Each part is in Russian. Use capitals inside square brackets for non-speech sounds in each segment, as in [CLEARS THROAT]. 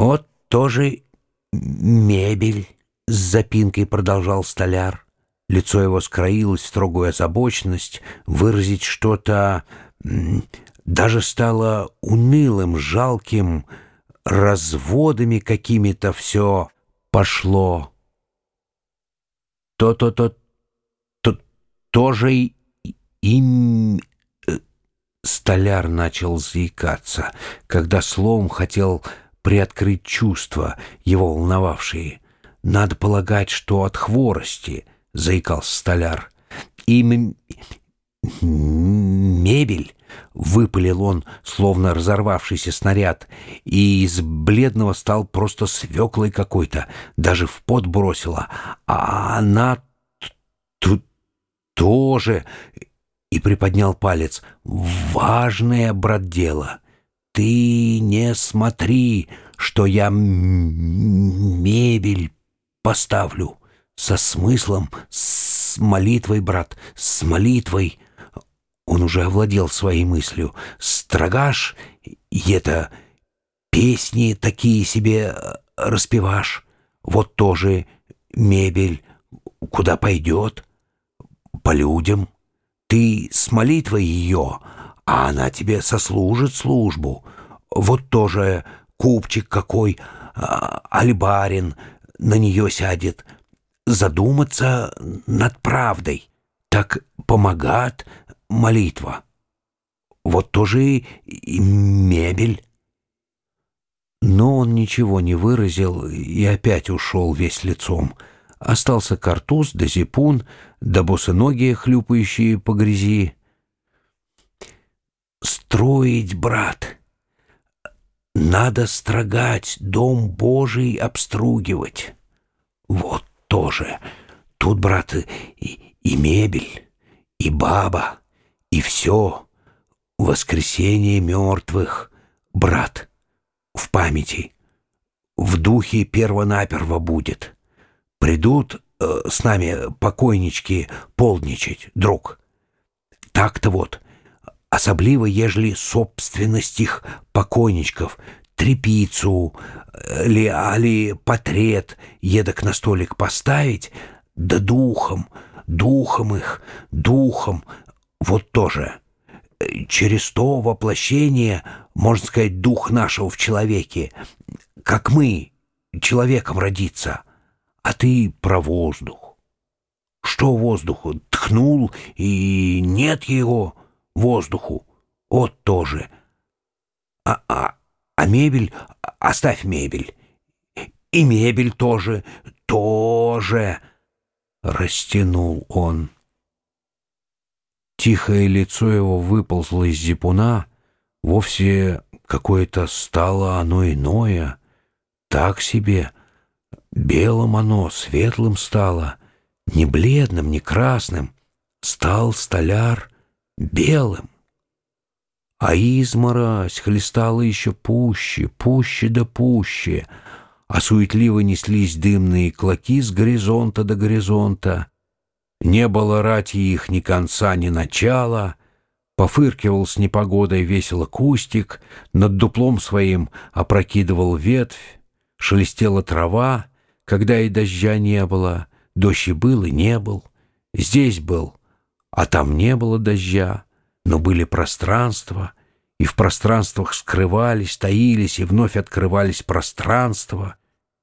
Вот тоже мебель с запинкой продолжал столяр. Лицо его скроилось в строгую озабоченность, выразить что-то даже стало унылым, жалким, разводами какими-то все пошло. То-то-то, то тоже им э, столяр начал заикаться, когда словом хотел приоткрыть чувства, его волновавшие. Надо полагать, что от хворости —— заикался столяр. «И мебель!» — выпалил он, словно разорвавшийся снаряд, и из бледного стал просто свеклой какой-то, даже в пот бросила. А она тут тоже... И приподнял палец. «Важное, брат, дело. Ты не смотри, что я мебель поставлю» со смыслом, с молитвой, брат, с молитвой. Он уже овладел своей мыслью. Строгаш, и это песни такие себе э, распеваш. Вот тоже мебель, куда пойдет, по людям. Ты с молитвой ее, а она тебе сослужит службу. Вот тоже купчик какой, а, альбарин на нее сядет — задуматься над правдой. Так помогает молитва. Вот тоже и мебель. Но он ничего не выразил и опять ушел весь лицом. Остался картуз да зипун, да босоногие, хлюпающие по грязи. «Строить, брат! Надо строгать, дом Божий обстругивать. Вот тоже. Тут, брат, и, и мебель, и баба, и все. Воскресение мертвых, брат, в памяти, в духе первонаперво будет. Придут э, с нами покойнички полдничать, друг. Так-то вот, особливо, ежели собственность их покойничков — трепицу э, ли, али портрет едок на столик поставить, да духом, духом их, духом, вот тоже. Через то воплощение, можно сказать, дух нашего в человеке, как мы, человеком родиться, а ты про воздух. Что воздуху? Тхнул, и нет его воздуху. Вот тоже. А, а, а мебель... Оставь мебель. И мебель тоже, тоже, растянул он. Тихое лицо его выползло из зипуна, вовсе какое-то стало оно иное, так себе. Белым оно, светлым стало, не бледным, не красным. Стал столяр белым. А изморозь хлестала еще пуще, пуще да пуще, а суетливо неслись дымные клоки с горизонта до горизонта. Не было рати их ни конца, ни начала. Пофыркивал с непогодой весело кустик, над дуплом своим опрокидывал ветвь, шелестела трава, когда и дождя не было, дождь и был, и не был. Здесь был, а там не было дождя но были пространства, и в пространствах скрывались, таились и вновь открывались пространства,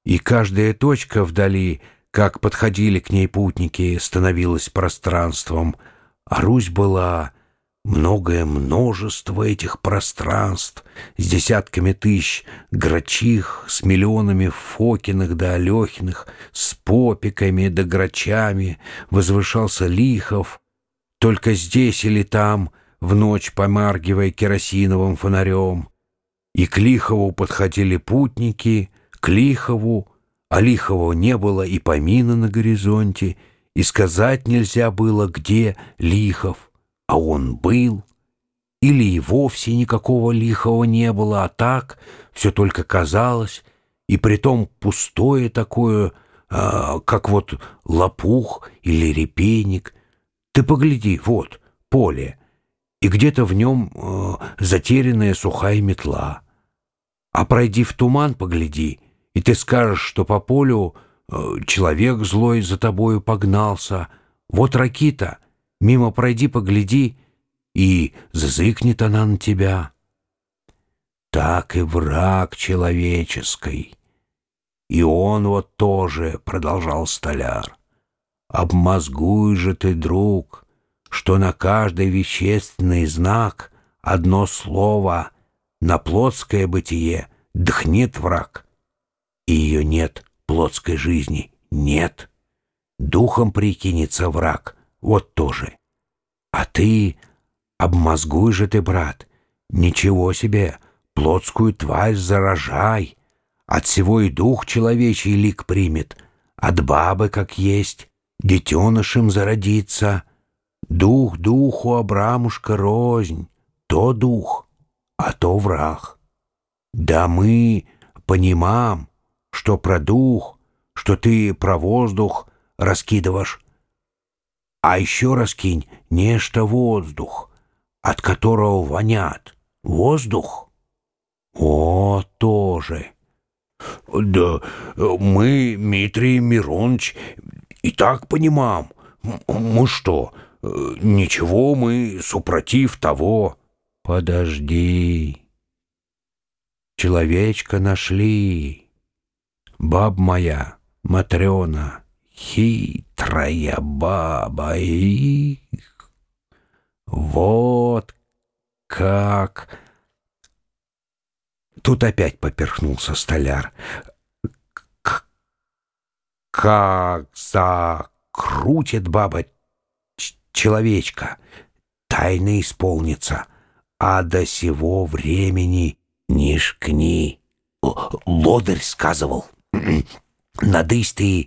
и каждая точка вдали, как подходили к ней путники, становилась пространством, а Русь была многое множество этих пространств с десятками тысяч грачих, с миллионами Фокиных да Алехиных, с попиками да грачами, возвышался Лихов, только здесь или там — в ночь помаргивая керосиновым фонарем. И к Лихову подходили путники, к Лихову, а Лихова не было и помина на горизонте, и сказать нельзя было, где Лихов, а он был. Или и вовсе никакого Лихова не было, а так все только казалось, и притом пустое такое, а, как вот лопух или репейник. Ты погляди, вот, поле — и где-то в нем э, затерянная сухая метла. А пройди в туман, погляди, и ты скажешь, что по полю э, человек злой за тобою погнался. Вот ракита, мимо пройди, погляди, и зазыкнет она на тебя. Так и враг человеческий. И он вот тоже, — продолжал столяр, — обмозгуй же ты, друг, что на каждый вещественный знак одно слово на плотское бытие дхнет враг. И ее нет, плотской жизни, нет. Духом прикинется враг, вот тоже. А ты, обмозгуй же ты, брат, ничего себе, плотскую тварь заражай, от всего и дух человечий лик примет, от бабы, как есть, детенышем зародится. Дух духу Абрамушка рознь, то дух, а то враг. Да мы понимаем, что про дух, что ты про воздух раскидываешь. А еще раскинь нечто воздух, от которого вонят. Воздух? О, тоже. Да мы, Дмитрий Миронович, и так понимаем. Мы что, ничего мы супротив того. Подожди. Человечка нашли. Баб моя, Матрена, хитрая баба их. Вот как... Тут опять поперхнулся столяр. Как закрутит баба человечка, тайна исполнится, а до сего времени не шкни. Лодырь сказывал, [CLEARS THROAT] надысь э,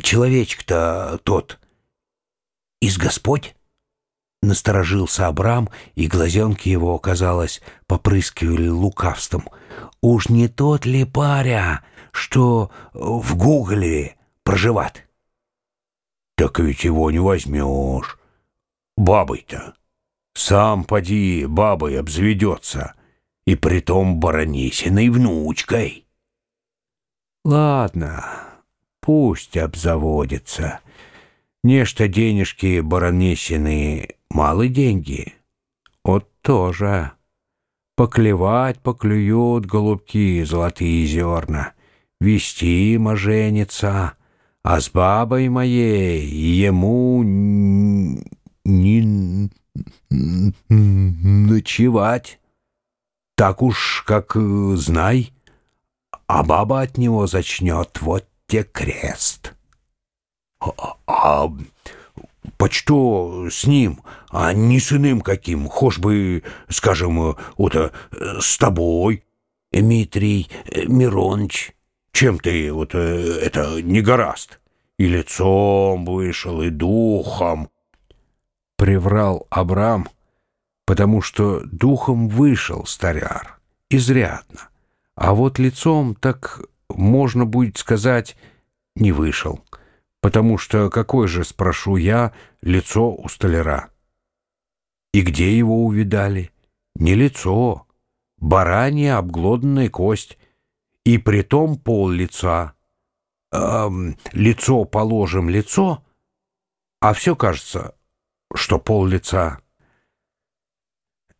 человечек-то тот, из Господь? Насторожился Абрам, и глазенки его, казалось, попрыскивали лукавством. «Уж не тот ли паря, что в Гугле проживает?» «Так ведь его не возьмешь. Бабой-то. Сам поди бабой обзаведется, и притом баронисиной внучкой». «Ладно, пусть обзаводится. Нечто денежки баронисины Малы деньги. Вот тоже. Поклевать поклюют голубки золотые зерна. Вести моженится, а с бабой моей ему не ночевать. Так уж, как э, знай, а баба от него зачнет, вот те крест. А, а почто с ним, а не с иным каким, хошь бы, скажем, вот, э, с тобой. Дмитрий э, Миронович, чем ты вот э, это не гораст? И лицом вышел, и духом. Приврал Абрам, потому что духом вышел старяр, изрядно. А вот лицом, так можно будет сказать, не вышел потому что какое же, спрошу я, лицо у столяра? И где его увидали? Не лицо, баранья обглоданная кость, и притом пол лица. Эм, лицо положим лицо, а все кажется, что пол лица —